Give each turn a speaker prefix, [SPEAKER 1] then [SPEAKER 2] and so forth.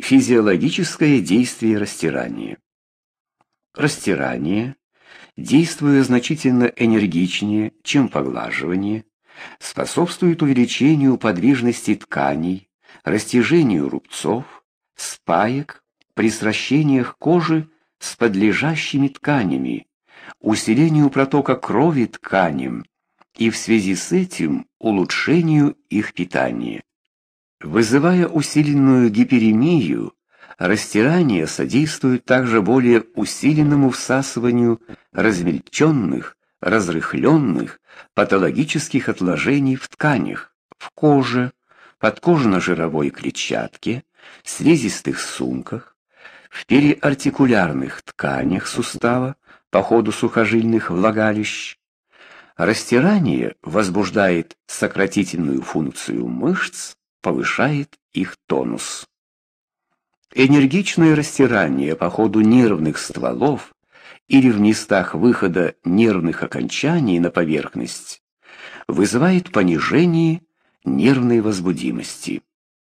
[SPEAKER 1] Физиологическое действие растирания. Растирание, действуя значительно энергичнее, чем поглаживание, способствует увеличению подвижности тканей, растяжению рубцов, спаек при сращениях кожи с подлежащими тканями, усилению протока крови тканям и в связи с этим улучшению их питания. Вызывая усиленную гиперемию, растирание содействует также более усиленному всасыванию размельченных, разрыхленных патологических отложений в тканях, в коже, подкожно-жировой клетчатке, слизистых сумках, в периартикулярных тканях сустава по ходу сухожильных влагалищ. Растирание возбуждает сократительную функцию мышц, повышает их тонус. Энергичное растирание по ходу нервных стволов или в местах выхода нервных окончаний на поверхность вызывает понижение нервной возбудимости.